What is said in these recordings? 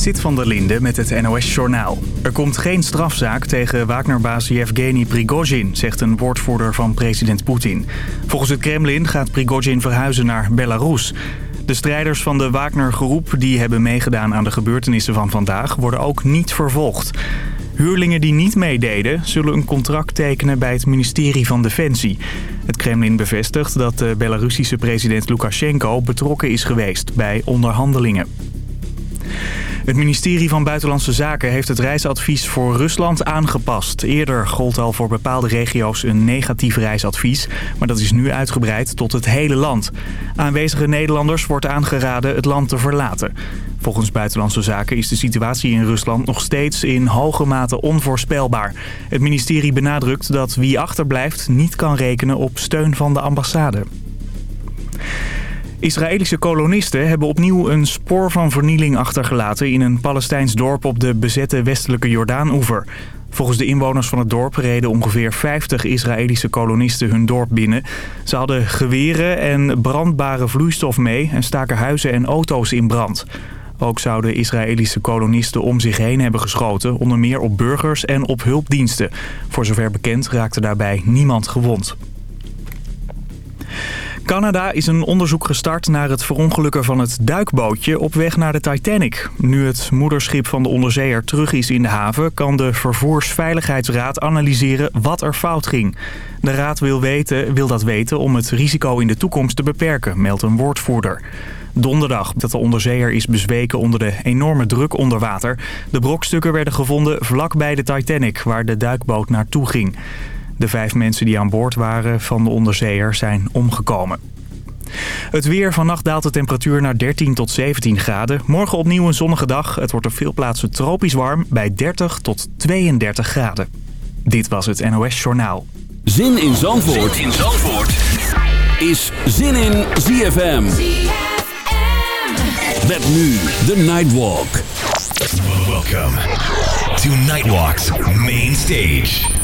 Sit van der Linde met het NOS-journaal. Er komt geen strafzaak tegen Wagnerbaas Yevgeny Prigozhin, zegt een woordvoerder van president Poetin. Volgens het Kremlin gaat Prigozhin verhuizen naar Belarus. De strijders van de Wagner-groep die hebben meegedaan aan de gebeurtenissen van vandaag worden ook niet vervolgd. Huurlingen die niet meededen zullen een contract tekenen bij het ministerie van Defensie. Het Kremlin bevestigt dat de Belarusische president Lukashenko betrokken is geweest bij onderhandelingen. Het ministerie van Buitenlandse Zaken heeft het reisadvies voor Rusland aangepast. Eerder gold al voor bepaalde regio's een negatief reisadvies, maar dat is nu uitgebreid tot het hele land. Aanwezige Nederlanders wordt aangeraden het land te verlaten. Volgens Buitenlandse Zaken is de situatie in Rusland nog steeds in hoge mate onvoorspelbaar. Het ministerie benadrukt dat wie achterblijft niet kan rekenen op steun van de ambassade. Israëlische kolonisten hebben opnieuw een spoor van vernieling achtergelaten... in een Palestijns dorp op de bezette westelijke Jordaan-oever. Volgens de inwoners van het dorp reden ongeveer 50 Israëlische kolonisten hun dorp binnen. Ze hadden geweren en brandbare vloeistof mee en staken huizen en auto's in brand. Ook zouden Israëlische kolonisten om zich heen hebben geschoten, onder meer op burgers en op hulpdiensten. Voor zover bekend raakte daarbij niemand gewond. Canada is een onderzoek gestart naar het verongelukken van het duikbootje op weg naar de Titanic. Nu het moederschip van de onderzeeër terug is in de haven... kan de Vervoersveiligheidsraad analyseren wat er fout ging. De raad wil, weten, wil dat weten om het risico in de toekomst te beperken, meldt een woordvoerder. Donderdag dat de onderzeeër is bezweken onder de enorme druk onder water. De brokstukken werden gevonden vlakbij de Titanic, waar de duikboot naartoe ging. De vijf mensen die aan boord waren van de onderzeeër zijn omgekomen. Het weer. Vannacht daalt de temperatuur naar 13 tot 17 graden. Morgen opnieuw een zonnige dag. Het wordt op veel plaatsen tropisch warm bij 30 tot 32 graden. Dit was het NOS Journaal. Zin in Zandvoort, zin in Zandvoort. is Zin in ZFM. ZFM. Met nu de Nightwalk. Welkom to Nightwalk's main stage.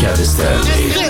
Chiara Stanley.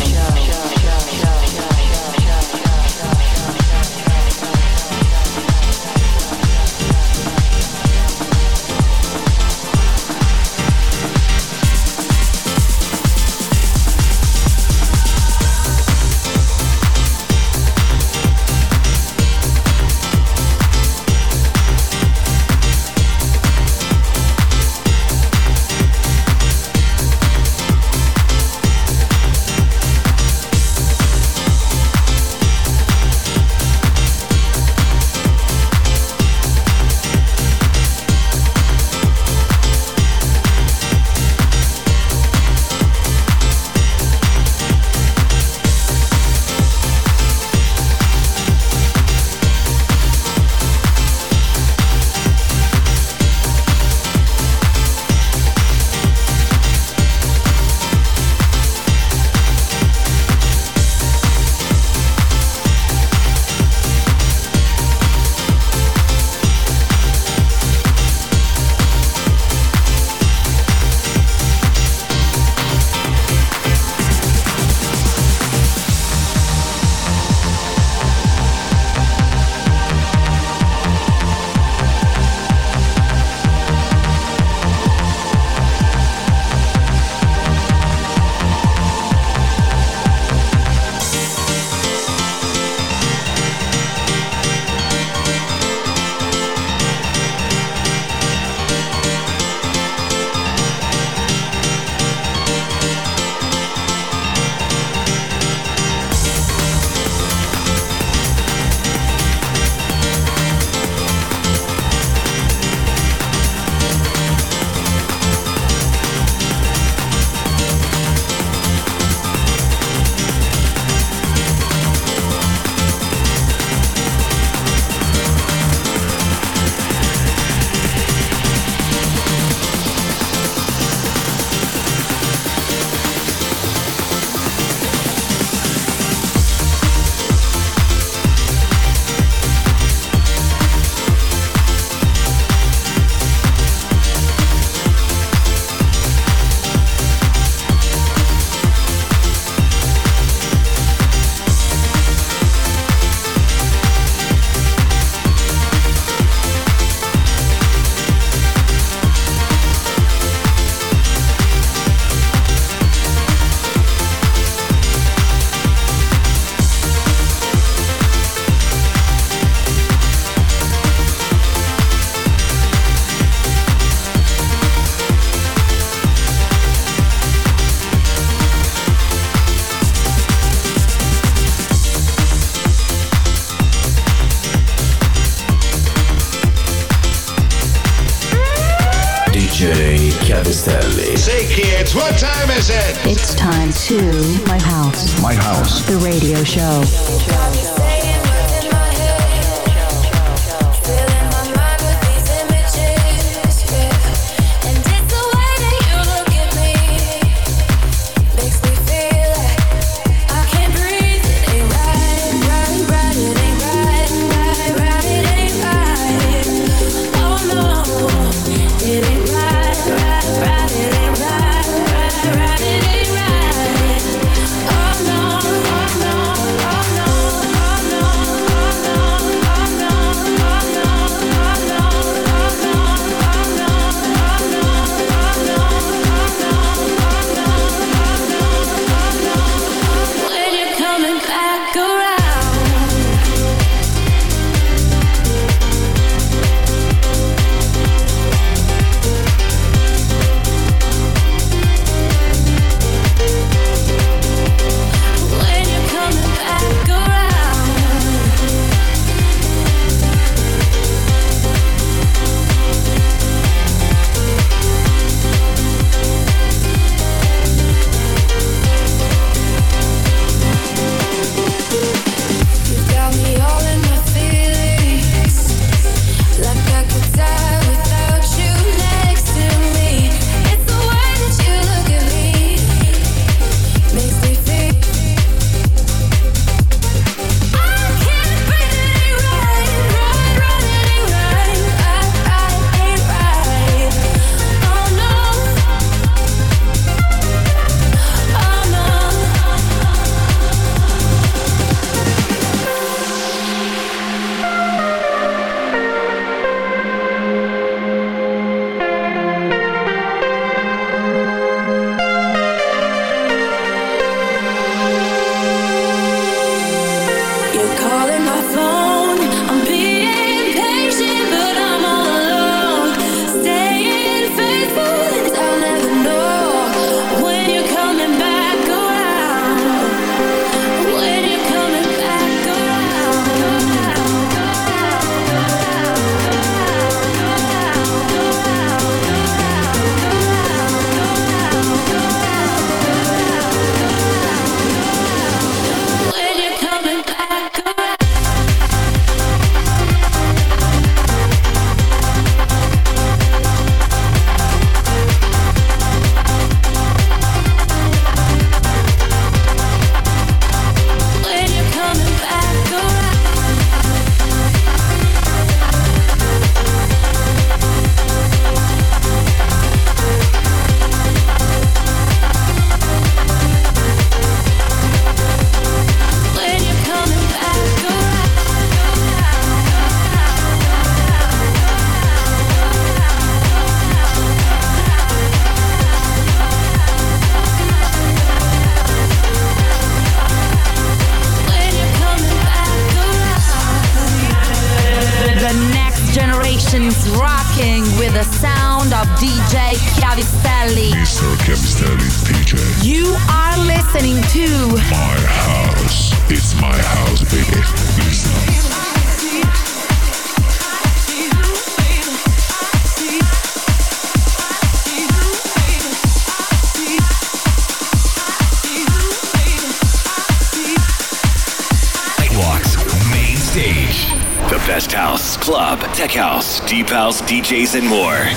Jason Moore.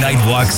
Nightwalk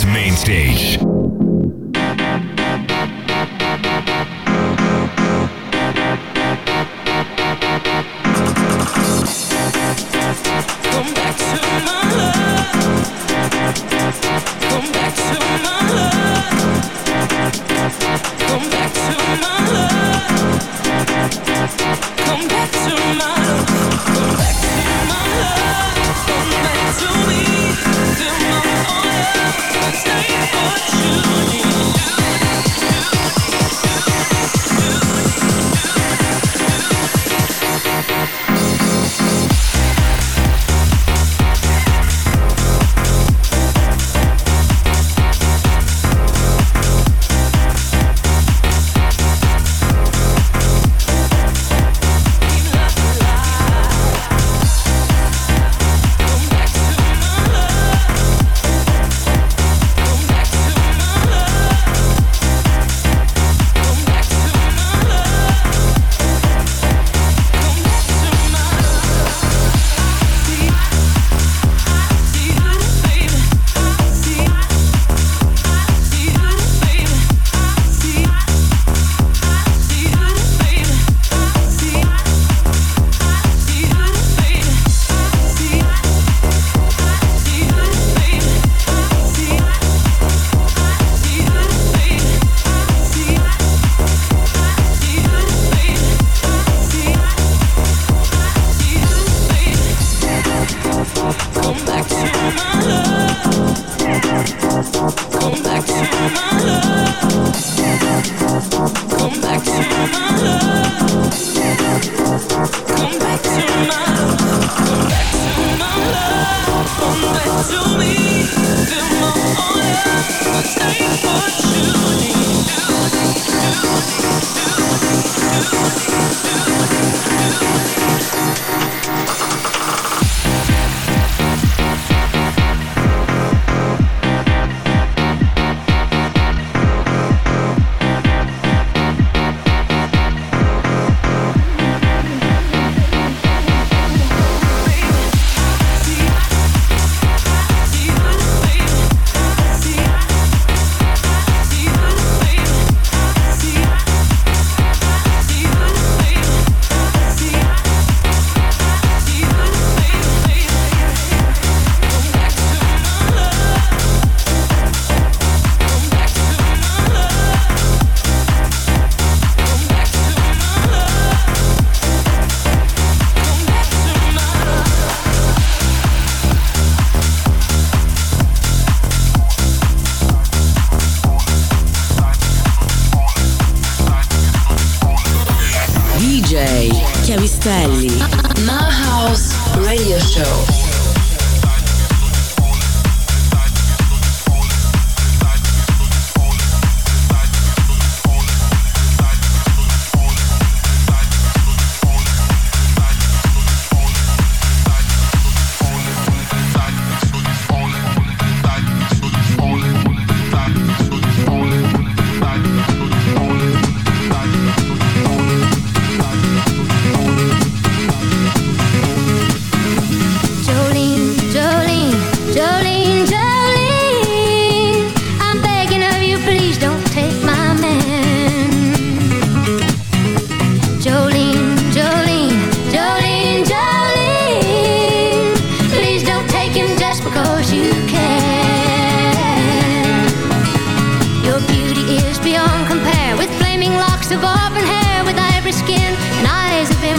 thoughts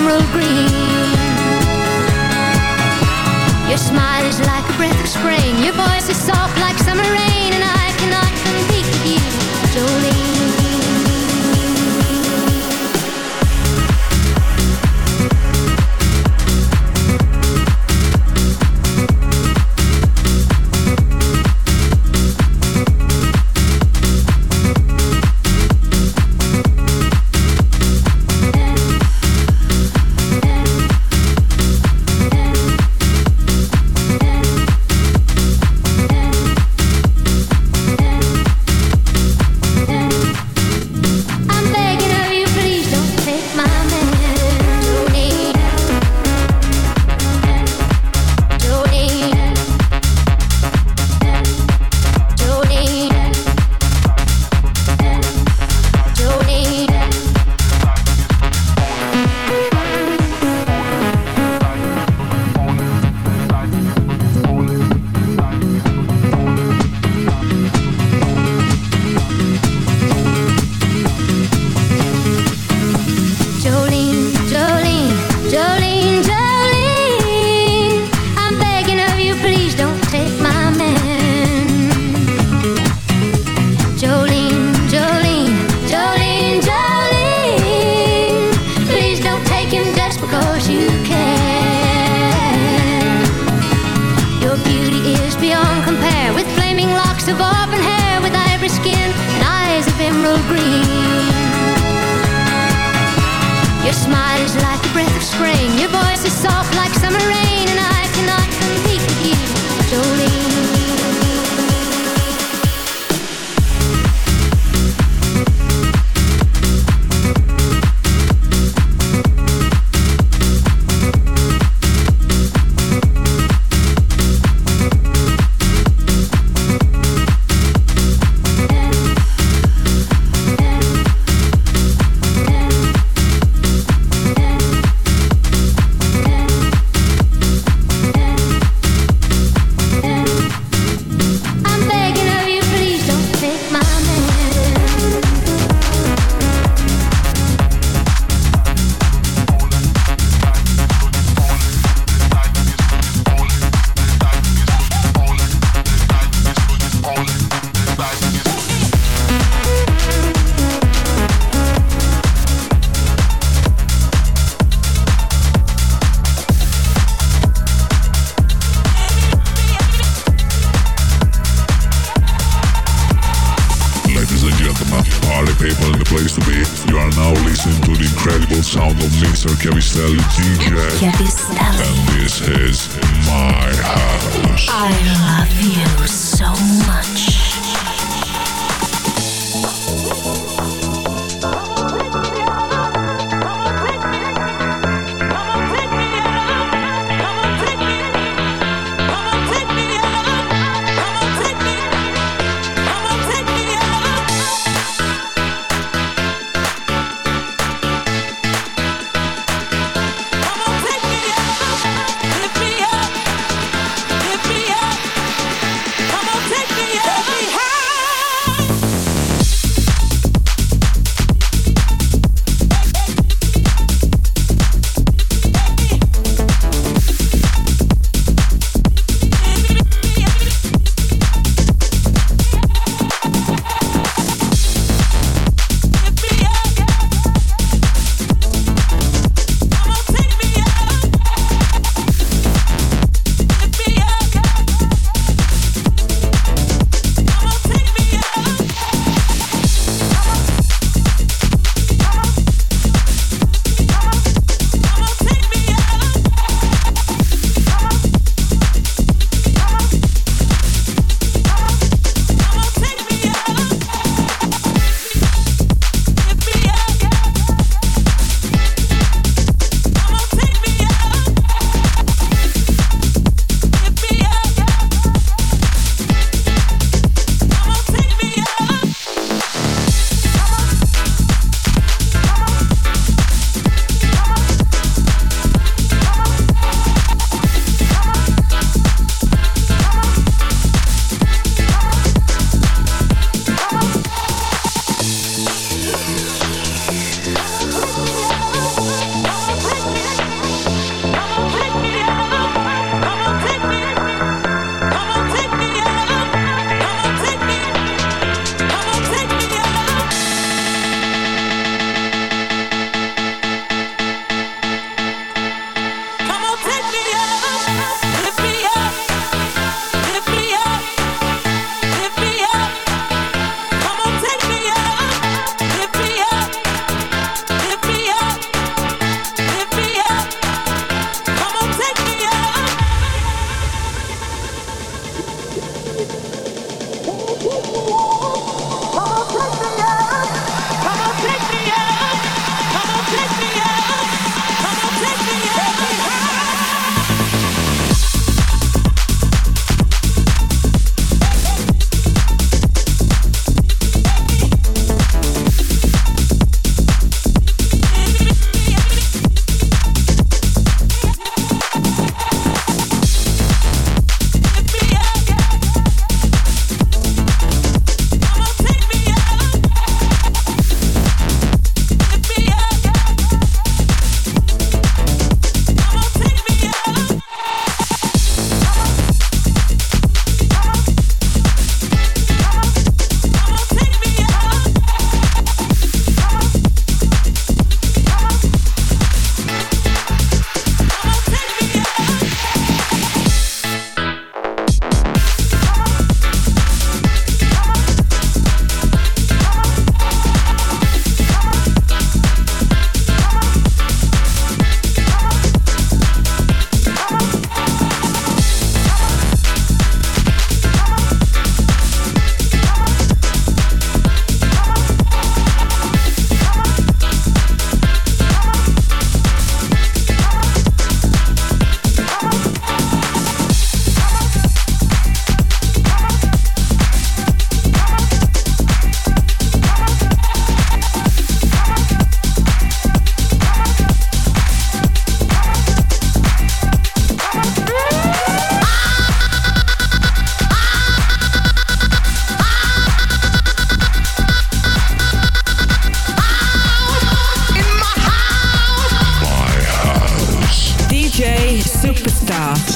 emerald green Your smile is like a breath of spring Your voice is soft. With flaming locks of auburn hair With ivory skin and eyes of emerald green. Your smile is like the breath of spring. Your voice is soft like summer rain And I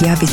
energía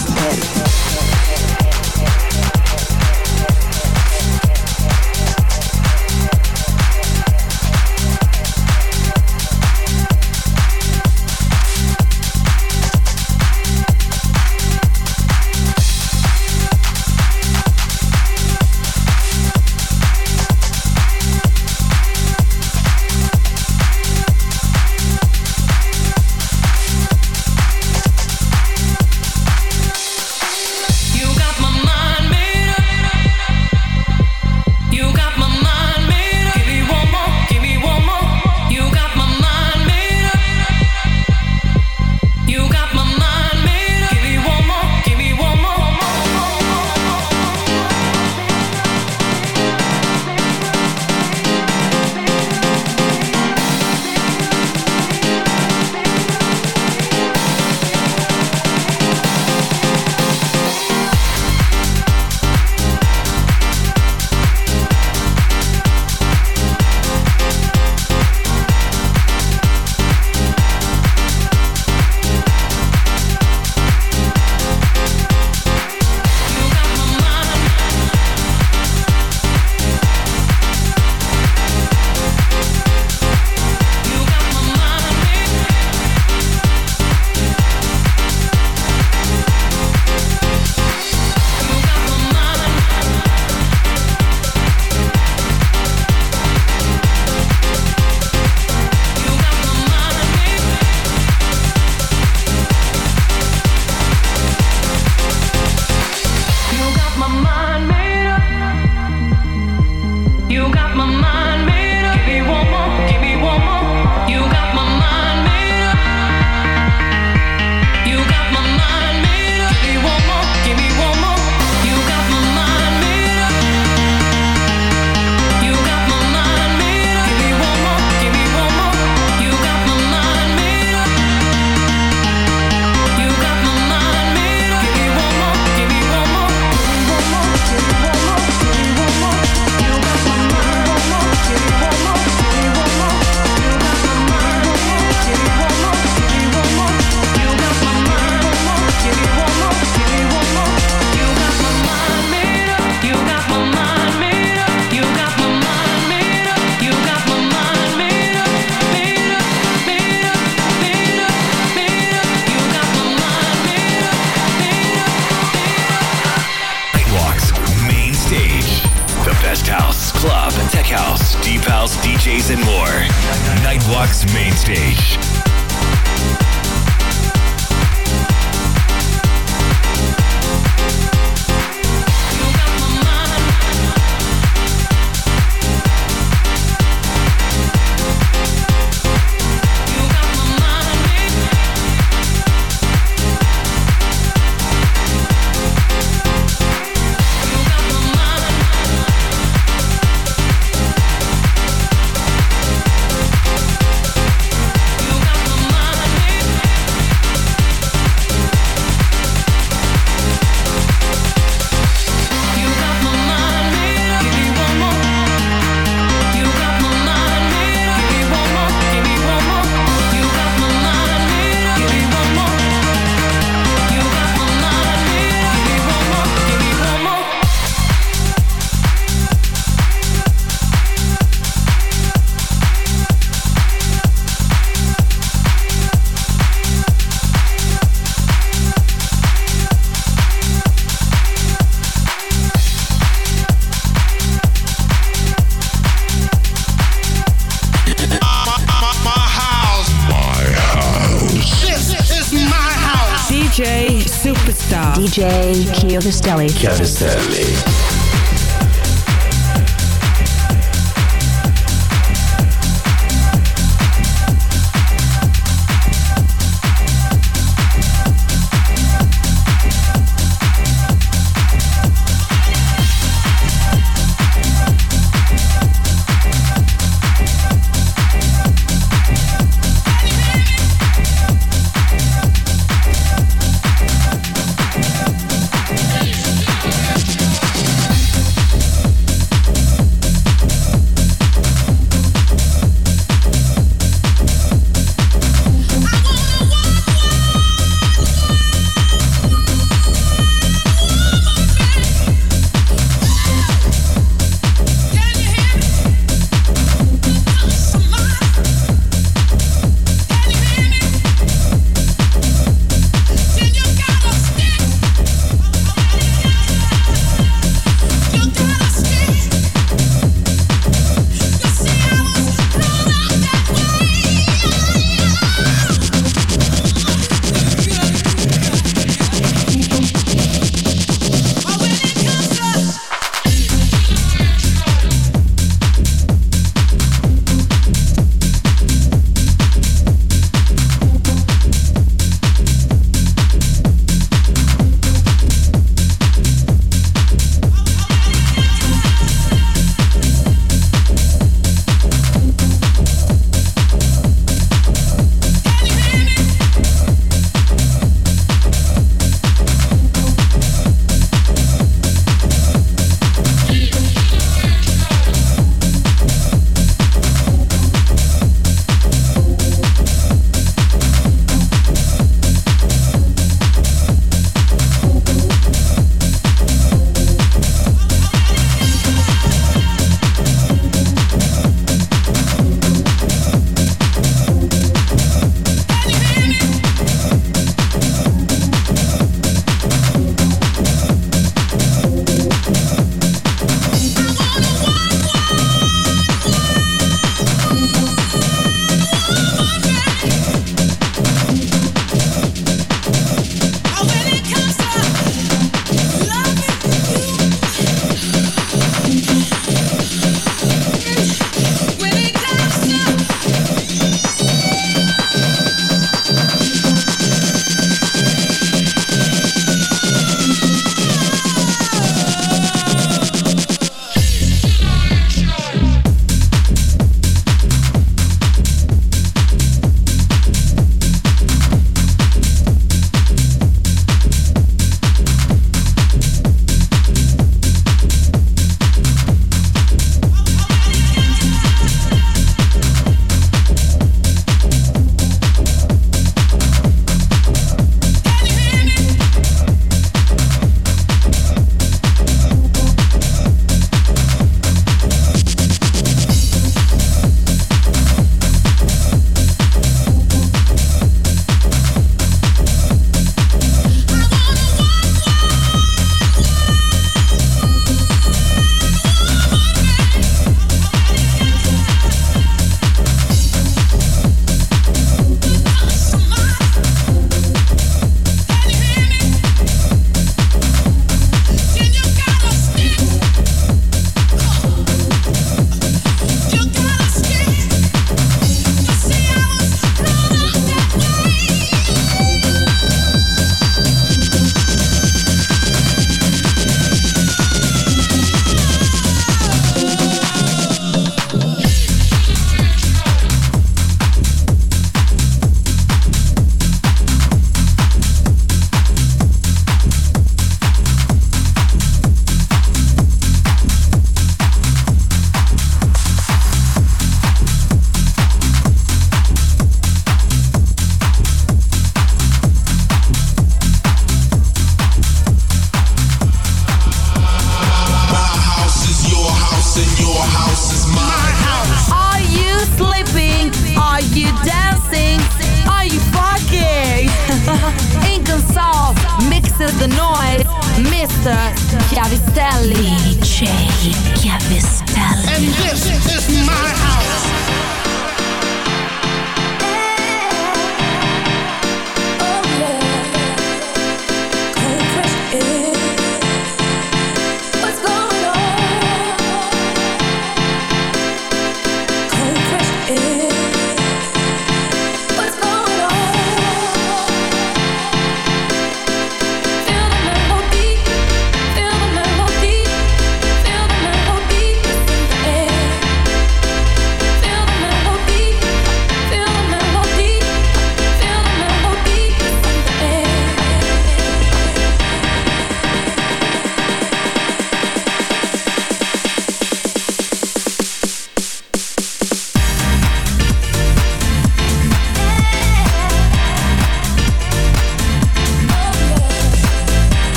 Chiavistelli. Chiavistelli.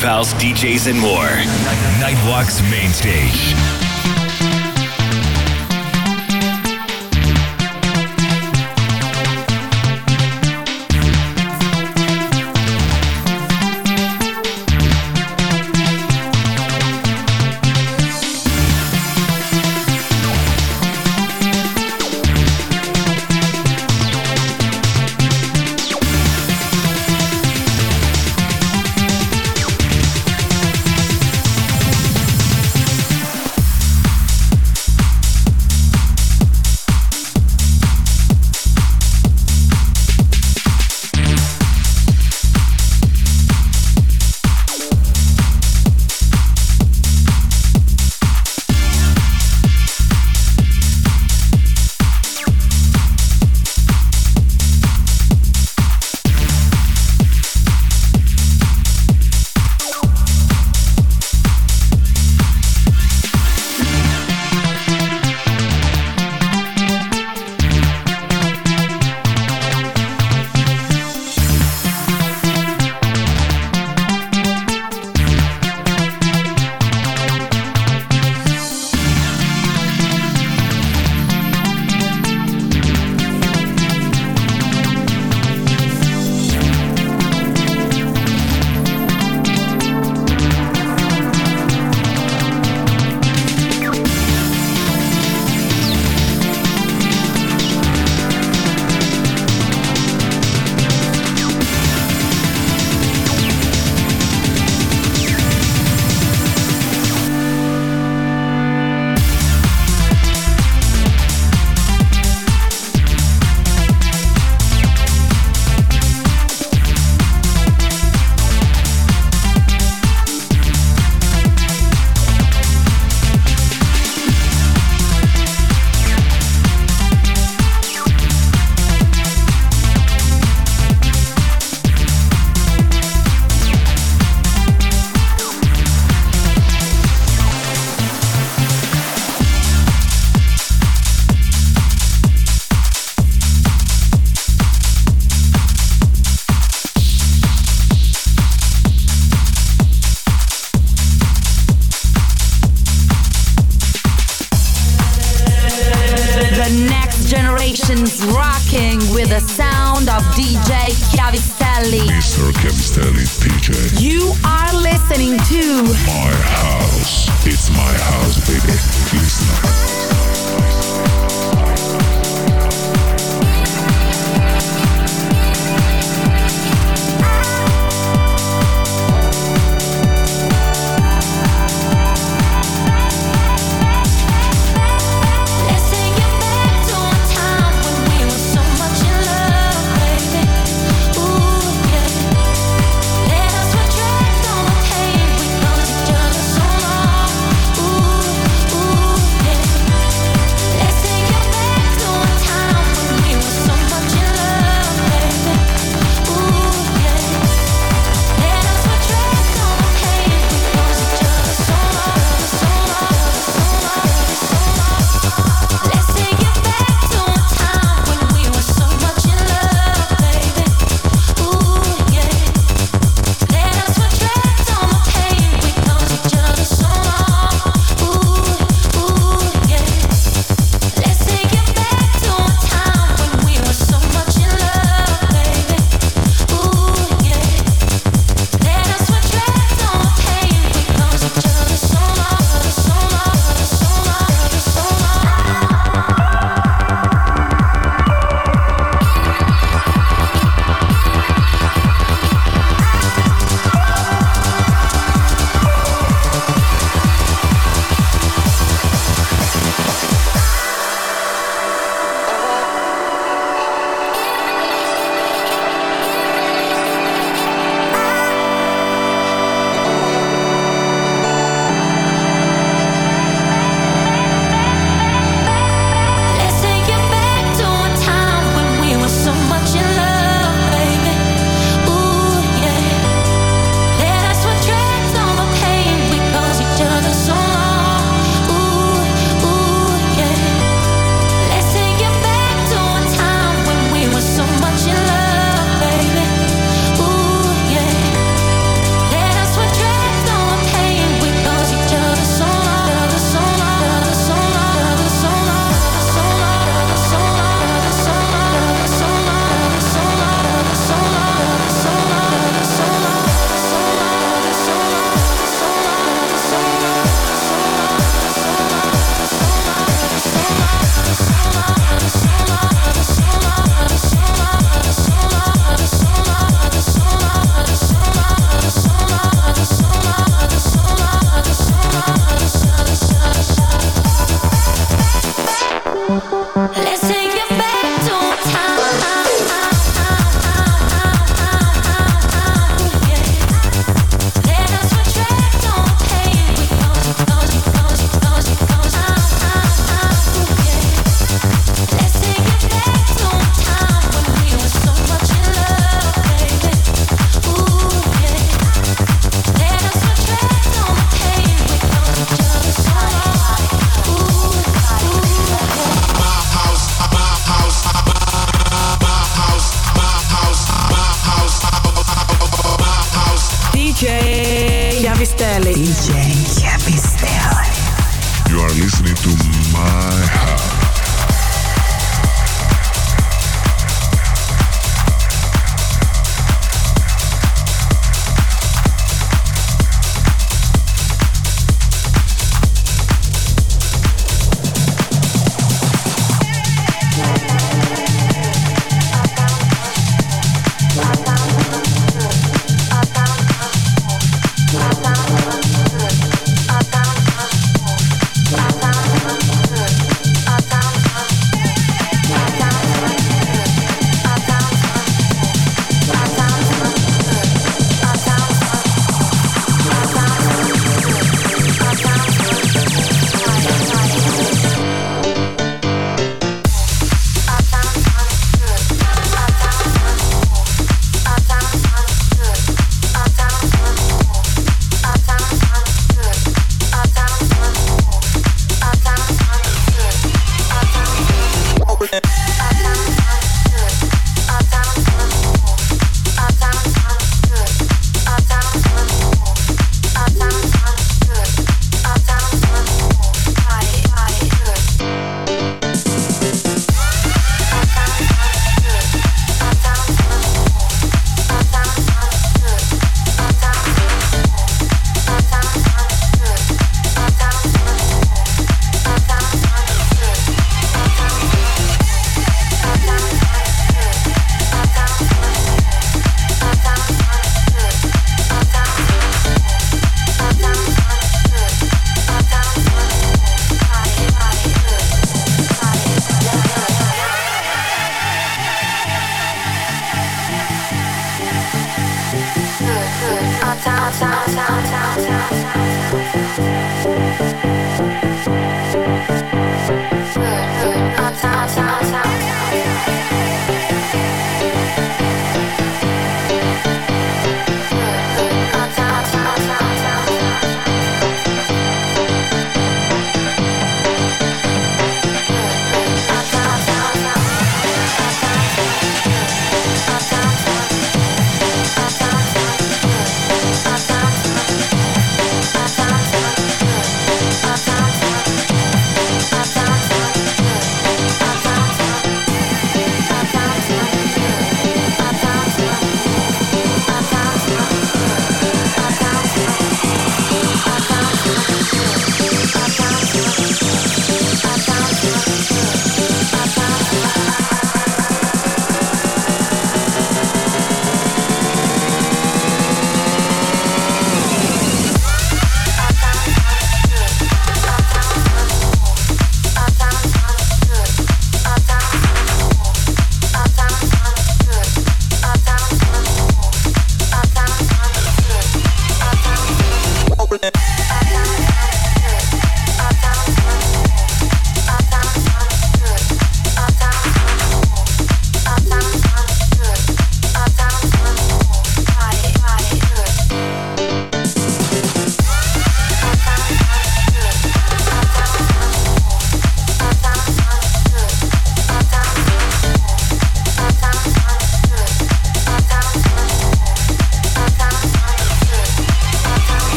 House, DJs, and more. Nightwalk's main stage.